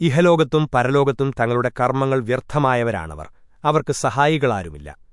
ഇഹലോകത്തും പരലോകത്തും തങ്ങളുടെ കർമ്മങ്ങൾ വ്യർത്ഥമായവരാണവർ. അവർക്ക് സഹായികളാരുമില്ല.